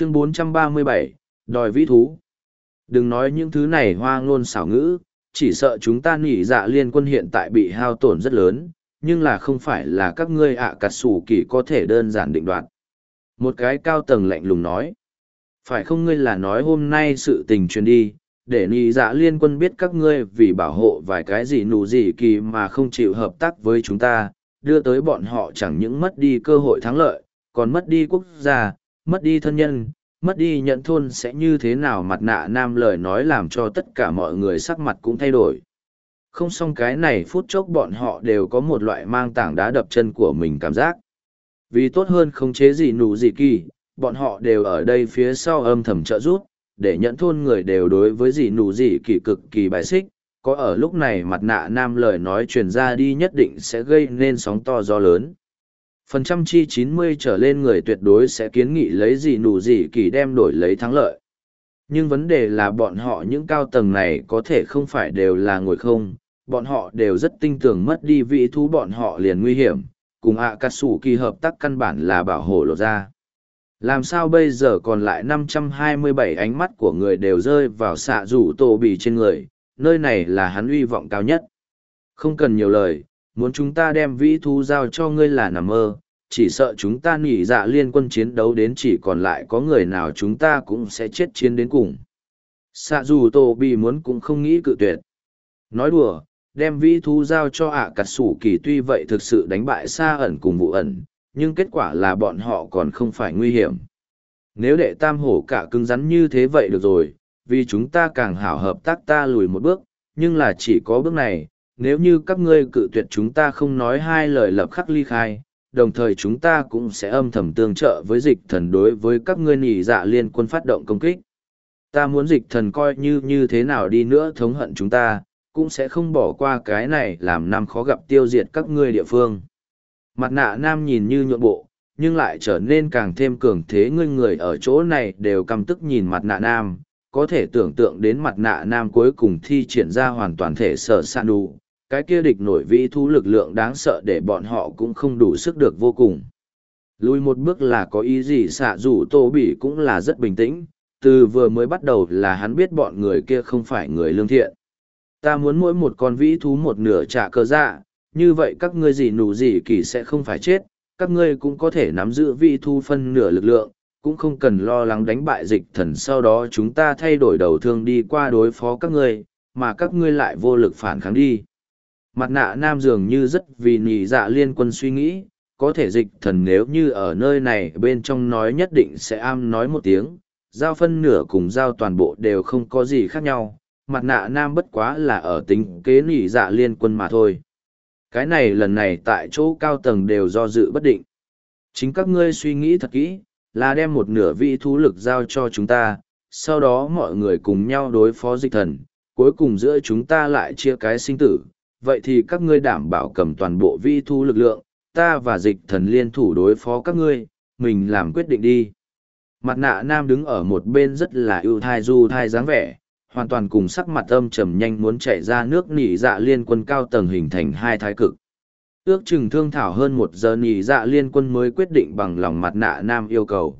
chương 437, đòi vĩ thú. Đừng nói những thứ này hoa ngôn xảo ngữ chỉ sợ chúng ta nỉ dạ liên quân hiện tại bị hao tổn rất lớn nhưng là không phải là các ngươi ạ à cặt kỳ có thể đơn giản định đoạt. Một cái cao tầng lạnh lùng nói phải không ngươi là nói hôm nay sự tình truyền đi để nỉ dạ liên quân biết các ngươi vì bảo hộ vài cái gì nụ gì kỳ mà không chịu hợp tác với chúng ta đưa tới bọn họ chẳng những mất đi cơ hội thắng lợi còn mất đi quốc gia mất đi thân nhân, mất đi nhận thôn sẽ như thế nào mặt nạ nam lời nói làm cho tất cả mọi người sắc mặt cũng thay đổi. Không xong cái này phút chốc bọn họ đều có một loại mang tảng đá đập chân của mình cảm giác. Vì tốt hơn không chế gì nụ gì kỳ, bọn họ đều ở đây phía sau âm thầm trợ giúp, để nhận thôn người đều đối với gì nụ gì kỳ cực kỳ bài xích, có ở lúc này mặt nạ nam lời nói truyền ra đi nhất định sẽ gây nên sóng to gió lớn phần trăm chi chín mươi trở lên người tuyệt đối sẽ kiến nghị lấy gì nụ gì kỳ đem đổi lấy thắng lợi. Nhưng vấn đề là bọn họ những cao tầng này có thể không phải đều là ngồi không, bọn họ đều rất tinh tường mất đi vị thú bọn họ liền nguy hiểm, cùng ạ cà sủ kỳ hợp tác căn bản là bảo hộ lộ ra. Làm sao bây giờ còn lại 527 ánh mắt của người đều rơi vào xạ rủ tổ bì trên người, nơi này là hắn uy vọng cao nhất. Không cần nhiều lời muốn chúng ta đem vĩ thú giao cho ngươi là nằm mơ, chỉ sợ chúng ta nỉ dạ liên quân chiến đấu đến chỉ còn lại có người nào chúng ta cũng sẽ chết chiến đến cùng. Sạ dù tô bị muốn cũng không nghĩ cự tuyệt. Nói đùa, đem vĩ thú giao cho ạ à cặt sủ kỳ tuy vậy thực sự đánh bại xa ẩn cùng vụ ẩn, nhưng kết quả là bọn họ còn không phải nguy hiểm. Nếu đệ tam hổ cả cứng rắn như thế vậy được rồi, vì chúng ta càng hảo hợp tác ta lùi một bước, nhưng là chỉ có bước này nếu như các ngươi cự tuyệt chúng ta không nói hai lời lập khắc ly khai, đồng thời chúng ta cũng sẽ âm thầm tương trợ với dịch thần đối với các ngươi nỉ dạ liên quân phát động công kích. Ta muốn dịch thần coi như như thế nào đi nữa thống hận chúng ta, cũng sẽ không bỏ qua cái này làm năm khó gặp tiêu diệt các ngươi địa phương. Mặt nạ nam nhìn như nhuộn bộ, nhưng lại trở nên càng thêm cường thế ngươi người ở chỗ này đều căm tức nhìn mặt nạ nam, có thể tưởng tượng đến mặt nạ nam cuối cùng thi triển ra hoàn toàn thể sở sạn đủ, cái kia địch nổi vĩ thú lực lượng đáng sợ để bọn họ cũng không đủ sức được vô cùng. Lùi một bước là có ý gì xạ dù tô bỉ cũng là rất bình tĩnh, từ vừa mới bắt đầu là hắn biết bọn người kia không phải người lương thiện. Ta muốn mỗi một con vĩ thú một nửa trả cơ dạ, như vậy các ngươi gì nụ gì kỳ sẽ không phải chết, các ngươi cũng có thể nắm giữ vĩ thú phân nửa lực lượng, cũng không cần lo lắng đánh bại dịch thần sau đó chúng ta thay đổi đầu thương đi qua đối phó các ngươi, mà các ngươi lại vô lực phản kháng đi. Mặt nạ nam dường như rất vì nhị dạ liên quân suy nghĩ, có thể dịch thần nếu như ở nơi này bên trong nói nhất định sẽ am nói một tiếng, giao phân nửa cùng giao toàn bộ đều không có gì khác nhau, mặt nạ nam bất quá là ở tính kế nhị dạ liên quân mà thôi. Cái này lần này tại chỗ cao tầng đều do dự bất định. Chính các ngươi suy nghĩ thật kỹ, là đem một nửa vị thú lực giao cho chúng ta, sau đó mọi người cùng nhau đối phó dịch thần, cuối cùng giữa chúng ta lại chia cái sinh tử, vậy thì các ngươi đảm bảo cầm toàn bộ vi thu lực lượng, ta và dịch thần liên thủ đối phó các ngươi, mình làm quyết định đi. Mặt nạ nam đứng ở một bên rất là ưu thai du thai dáng vẻ, hoàn toàn cùng sắc mặt âm trầm nhanh muốn chạy ra nước nỉ dạ liên quân cao tầng hình thành hai thái cực. Ước chừng thương thảo hơn một giờ nỉ dạ liên quân mới quyết định bằng lòng mặt nạ nam yêu cầu.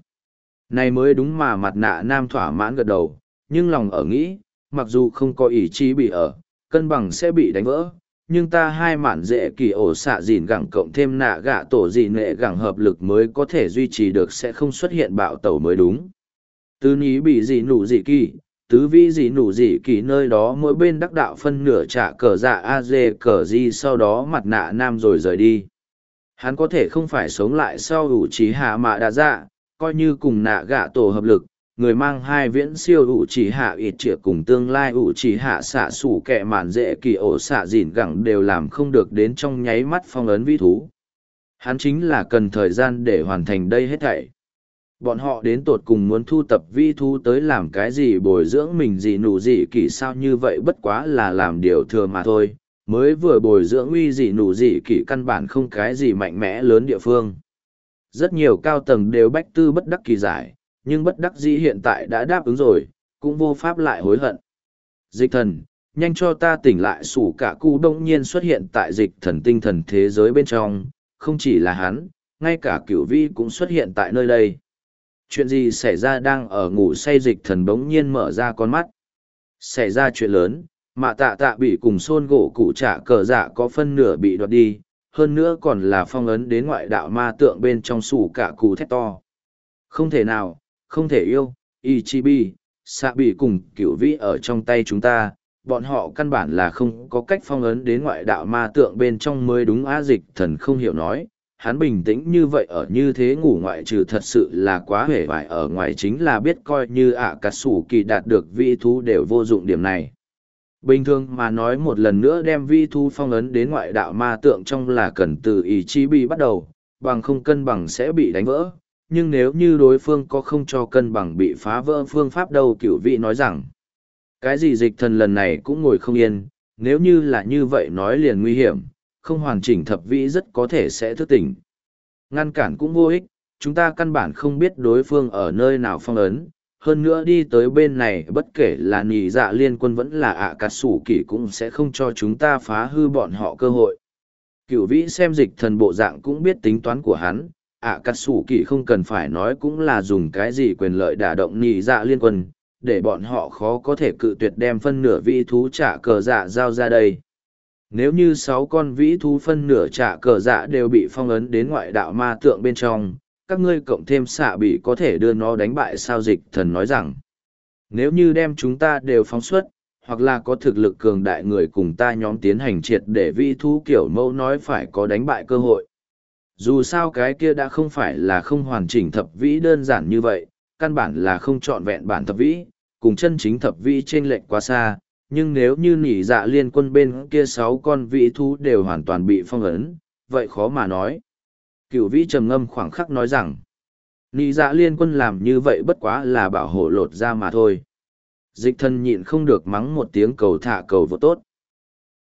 Này mới đúng mà mặt nạ nam thỏa mãn gật đầu, nhưng lòng ở nghĩ, mặc dù không có ý chí bị ở, cân bằng sẽ bị đánh vỡ, nhưng ta hai mạn dễ kỳ ổ xạ dìn gẳng cộng thêm nạ gạ tổ dị nệ gẳng hợp lực mới có thể duy trì được sẽ không xuất hiện bạo tẩu mới đúng. Tứ ní bị gì nụ gì kỳ, tứ vĩ gì nụ gì kỳ nơi đó mỗi bên đắc đạo phân nửa trả cờ dạ a dê cờ di sau đó mặt nạ nam rồi rời đi. Hắn có thể không phải sống lại sau ủ trí hạ mạ đa dạ, coi như cùng nạ gạ tổ hợp lực, người mang hai viễn siêu ủ chỉ hạ ít trịa cùng tương lai ủ chỉ hạ xạ xủ kẻ mạn dễ kỳ ổ xạ dìn gẳng đều làm không được đến trong nháy mắt phong ấn vĩ thú. Hắn chính là cần thời gian để hoàn thành đây hết thảy. Bọn họ đến tột cùng muốn thu tập vi thú tới làm cái gì bồi dưỡng mình gì nụ gì kỳ sao như vậy bất quá là làm điều thừa mà thôi, mới vừa bồi dưỡng uy gì nụ gì kỳ căn bản không cái gì mạnh mẽ lớn địa phương. Rất nhiều cao tầng đều bách tư bất đắc kỳ giải, nhưng bất đắc dĩ hiện tại đã đáp ứng rồi, cũng vô pháp lại hối hận. Dịch thần, nhanh cho ta tỉnh lại sủ cả cu đông nhiên xuất hiện tại dịch thần tinh thần thế giới bên trong, không chỉ là hắn, ngay cả cửu vi cũng xuất hiện tại nơi đây. chuyện gì xảy ra đang ở ngủ say dịch thần bỗng nhiên mở ra con mắt xảy ra chuyện lớn mạ tạ tạ bị cùng xôn gỗ cụ trả cờ dạ có phân nửa bị đoạt đi hơn nữa còn là phong ấn đến ngoại đạo ma tượng bên trong sủ cả cụ thét to không thể nào không thể yêu, ichibi xạ bị cùng cửu vĩ ở trong tay chúng ta, bọn họ căn bản là không có cách phong ấn đến ngoại đạo ma tượng bên trong mới đúng á dịch thần không hiểu nói, hắn bình tĩnh như vậy ở như thế ngủ ngoại trừ thật sự là quá hể vải ở ngoài chính là biết coi như ạ à cà sủ kỳ đạt được vị thú đều vô dụng điểm này. Bình thường mà nói một lần nữa đem vi thu phong ấn đến ngoại đạo ma tượng trong là cần từ ý chí bị bắt đầu, bằng không cân bằng sẽ bị đánh vỡ nhưng nếu như đối phương có không cho cân bằng bị phá vỡ phương pháp đâu cựu vị nói rằng, cái gì dịch thần lần này cũng ngồi không yên, nếu như là như vậy nói liền nguy hiểm, không hoàn chỉnh thập vĩ rất có thể sẽ thức tỉnh. Ngăn cản cũng vô ích, chúng ta căn bản không biết đối phương ở nơi nào phong ấn, hơn nữa đi tới bên này bất kể là nỉ dạ liên quân vẫn là ạ à cà sủ kỷ cũng sẽ không cho chúng ta phá hư bọn họ cơ hội. Cựu vĩ xem dịch thần bộ dạng cũng biết tính toán của hắn ạ à cà sủ kỳ không cần phải nói cũng là dùng cái gì quyền lợi đả động nhị dạ liên quân, để bọn họ khó có thể cự tuyệt đem phân nửa vĩ thú trả cờ dạ giao ra đây. Nếu như sáu con vĩ thú phân nửa trả cờ dạ đều bị phong ấn đến ngoại đạo ma tượng bên trong, các ngươi cộng thêm xạ bị có thể đưa nó đánh bại sao dịch thần nói rằng. Nếu như đem chúng ta đều phóng xuất, hoặc là có thực lực cường đại người cùng ta nhóm tiến hành triệt để vĩ thú kiểu mẫu nói phải có đánh bại cơ hội dù sao cái kia đã không phải là không hoàn chỉnh thập vĩ đơn giản như vậy, căn bản là không trọn vẹn bản thập vĩ, cùng chân chính thập vĩ trên lệnh lệch quá xa, nhưng nếu như nỉ dạ liên quân bên kia sáu con vĩ thú đều hoàn toàn bị phong ấn, vậy khó mà nói. Cựu vĩ trầm ngâm khoảng khắc nói rằng, Nỉ dạ liên quân làm như vậy bất quá là bảo hộ lột ra mà thôi. Dịch thân nhịn không được mắng một tiếng cầu thả cầu vô tốt.